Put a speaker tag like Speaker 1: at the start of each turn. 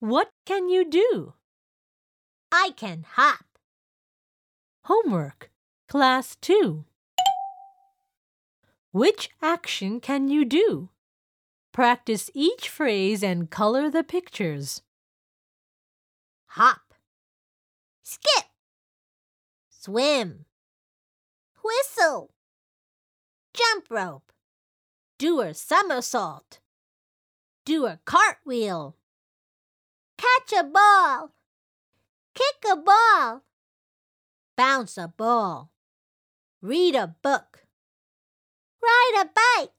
Speaker 1: What can you do?
Speaker 2: I can hop.
Speaker 1: Homework, Class 2. Which action can you do? Practice each phrase and color the pictures.
Speaker 2: Hop. Skip. Swim. Whistle. Jump rope. Do a somersault. Do a cartwheel. Catch a ball. Kick a ball. Bounce a ball. Read a book. Ride a bike.